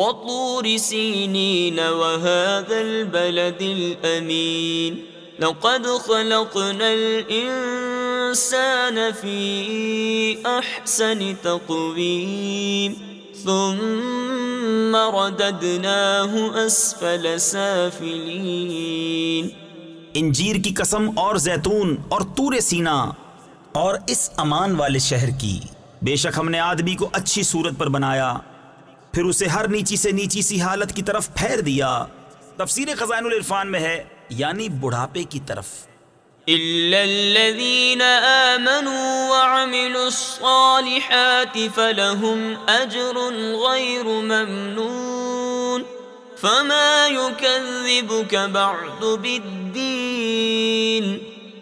وطور سینین وهذا البلد الامین لقد خلقنا الانسان في احسن تقویم ثم رددناه اسفل سافلین انجیر کی قسم اور زیتون اور تور سینا اور اس امان والے شہر کی. بے شک ہم نے آدمی کو اچھی صورت پر بنایا. پھر اسے ہر نیچی سے نیچی سی حالت کی طرف پھیر دیا۔ تفسیر خزائن العرفان میں ہے یعنی بڑھاپے کی طرف۔ إلا الذين آمنوا وعملوا الصالحات فلهم أجر غير ممنون۔ فما يكذبك بعد بالدين۔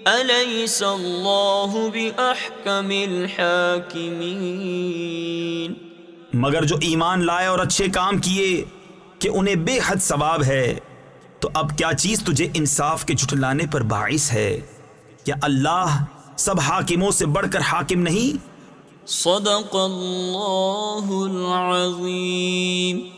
أليس الله بأحكم الحاكمين۔ مگر جو ایمان لائے اور اچھے کام کیے کہ انہیں بے حد ثواب ہے، تو اب کیا چیز تجھے انصاف کے جھٹلانے پر باعث ہے؟ کیا اللہ سب حاکموں سے بڑھ کر حاکم نہیں؟ صدق اللہ العظیم۔